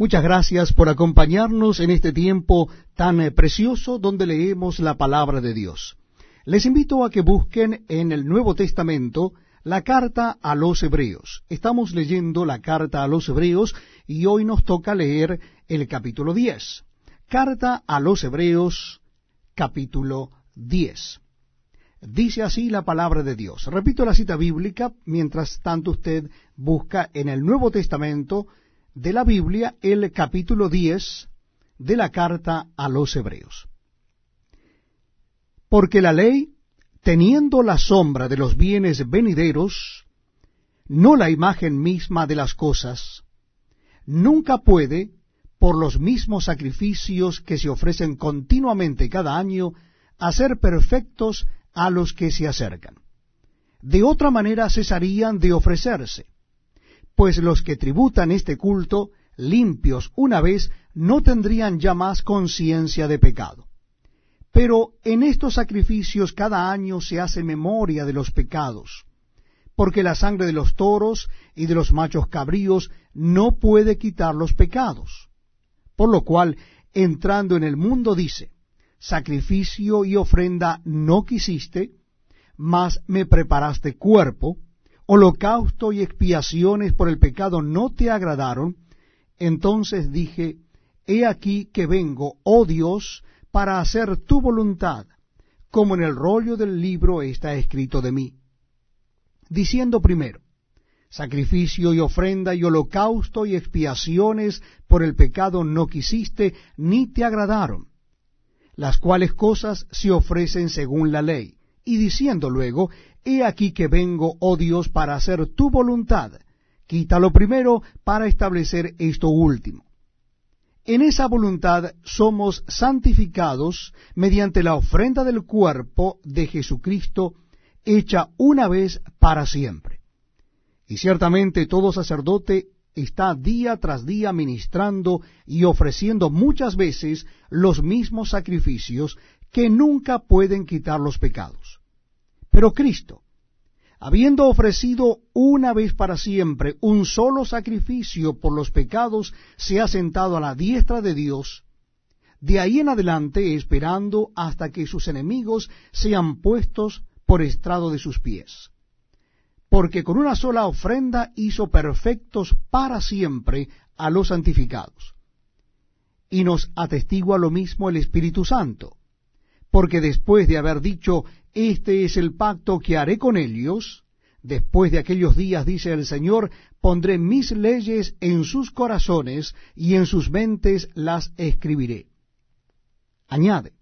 Muchas gracias por acompañarnos en este tiempo tan eh, precioso donde leemos la palabra de Dios. Les invito a que busquen en el Nuevo Testamento la carta a los Hebreos. Estamos leyendo la carta a los Hebreos y hoy nos toca leer el capítulo 10. Carta a los Hebreos, capítulo 10. Dice así la palabra de Dios. Repito la cita bíblica, mientras tanto usted busca en el Nuevo Testamento de la Biblia el capítulo 10 de la carta a los Hebreos. Porque la ley, teniendo la sombra de los bienes venideros, no la imagen misma de las cosas, nunca puede, por los mismos sacrificios que se ofrecen continuamente cada año, hacer perfectos a los que se acercan. De otra manera cesarían de ofrecerse pues los que tributan este culto, limpios una vez, no tendrían ya más conciencia de pecado. Pero en estos sacrificios cada año se hace memoria de los pecados, porque la sangre de los toros y de los machos cabríos no puede quitar los pecados. Por lo cual, entrando en el mundo dice, sacrificio y ofrenda no quisiste, mas me preparaste cuerpo, holocausto y expiaciones por el pecado no te agradaron, entonces dije, He aquí que vengo, oh Dios, para hacer tu voluntad, como en el rollo del libro está escrito de mí. Diciendo primero, sacrificio y ofrenda y holocausto y expiaciones por el pecado no quisiste, ni te agradaron, las cuales cosas se ofrecen según la ley. Y diciendo luego, He aquí que vengo, oh Dios, para hacer tu voluntad. Quítalo primero para establecer esto último. En esa voluntad somos santificados mediante la ofrenda del cuerpo de Jesucristo, hecha una vez para siempre. Y ciertamente todo sacerdote está día tras día ministrando y ofreciendo muchas veces los mismos sacrificios que nunca pueden quitar los pecados. Pero Cristo, habiendo ofrecido una vez para siempre un solo sacrificio por los pecados, se ha sentado a la diestra de Dios, de ahí en adelante esperando hasta que sus enemigos sean puestos por estrado de sus pies. Porque con una sola ofrenda hizo perfectos para siempre a los santificados. Y nos atestigua lo mismo el Espíritu Santo, porque después de haber dicho, este es el pacto que haré con ellos. Después de aquellos días, dice el Señor, pondré mis leyes en sus corazones y en sus mentes las escribiré. Añade,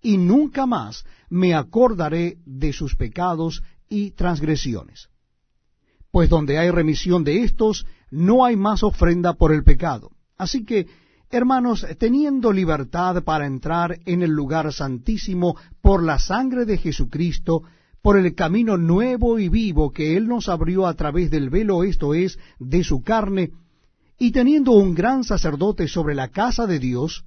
y nunca más me acordaré de sus pecados y transgresiones. Pues donde hay remisión de estos, no hay más ofrenda por el pecado. Así que Hermanos, teniendo libertad para entrar en el lugar santísimo por la sangre de Jesucristo, por el camino nuevo y vivo que Él nos abrió a través del velo, esto es, de su carne, y teniendo un gran sacerdote sobre la casa de Dios,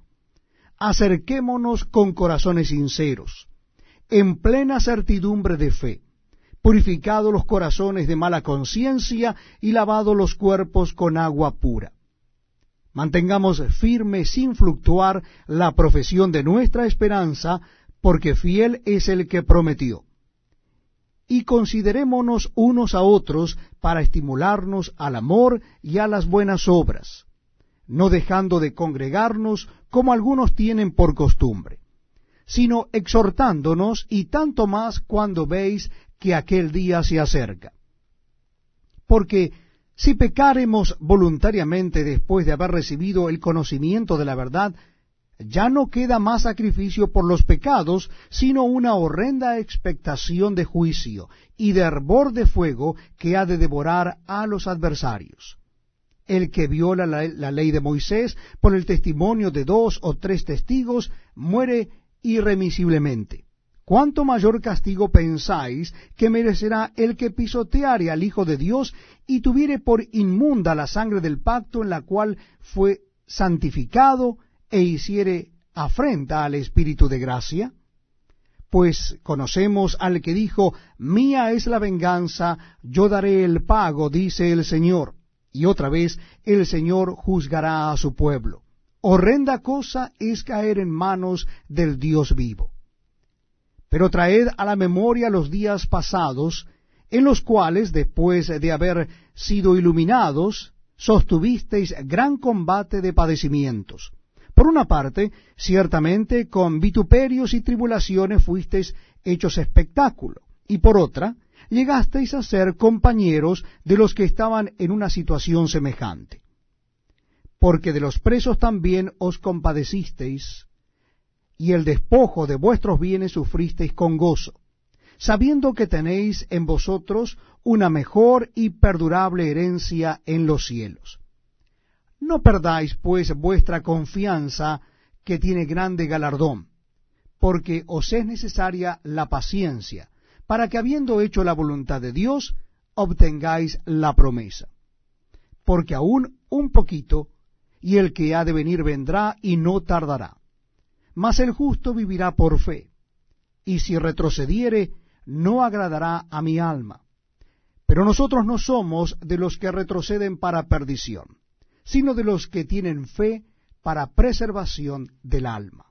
acerquémonos con corazones sinceros, en plena certidumbre de fe, purificados los corazones de mala conciencia y lavados los cuerpos con agua pura Mantengamos firme sin fluctuar la profesión de nuestra esperanza, porque fiel es el que prometió. Y considerémonos unos a otros para estimularnos al amor y a las buenas obras, no dejando de congregarnos como algunos tienen por costumbre, sino exhortándonos y tanto más cuando veis que aquel día se acerca. Porque si pecaremos voluntariamente después de haber recibido el conocimiento de la verdad, ya no queda más sacrificio por los pecados, sino una horrenda expectación de juicio y de hervor de fuego que ha de devorar a los adversarios. El que viola la, la, ley de Moisés por el testimonio de dos o tres testigos muere irremisiblemente. ¿Cuánto mayor castigo pensáis que merecerá el que pisoteare al Hijo de Dios y tuviere por inmunda la sangre del pacto en la cual fue santificado e hiciere afrenta al Espíritu de gracia? Pues conocemos al que dijo, Mía es la venganza, yo daré el pago, dice el Señor Y otra vez el Señor juzgará a su pueblo. Horrenda cosa es caer en manos del Dios vivo. Pero traed a la memoria los días pasados, en los cuales, después de haber sido iluminados, sostuvisteis gran combate de padecimientos. Por una parte, ciertamente con vituperios y tribulaciones fuisteis hechos espectáculo, y por otra, llegasteis a ser compañeros de los que estaban en una situación semejante. Porque de los presos también os compadecisteis, y el despojo de vuestros bienes sufristeis con gozo, sabiendo que tenéis en vosotros una mejor y perdurable herencia en los cielos. No perdáis, pues, vuestra confianza, que tiene grande galardón, porque os es necesaria la paciencia, para que habiendo hecho la voluntad de Dios, obtengáis la promesa. Porque aún un poquito, y el que ha de venir vendrá y no tardará. Mas el justo vivirá por fe, y si retrocediere, no agradará a mi alma. Pero nosotros no somos de los que retroceden para perdición, sino de los que tienen fe para preservación del alma.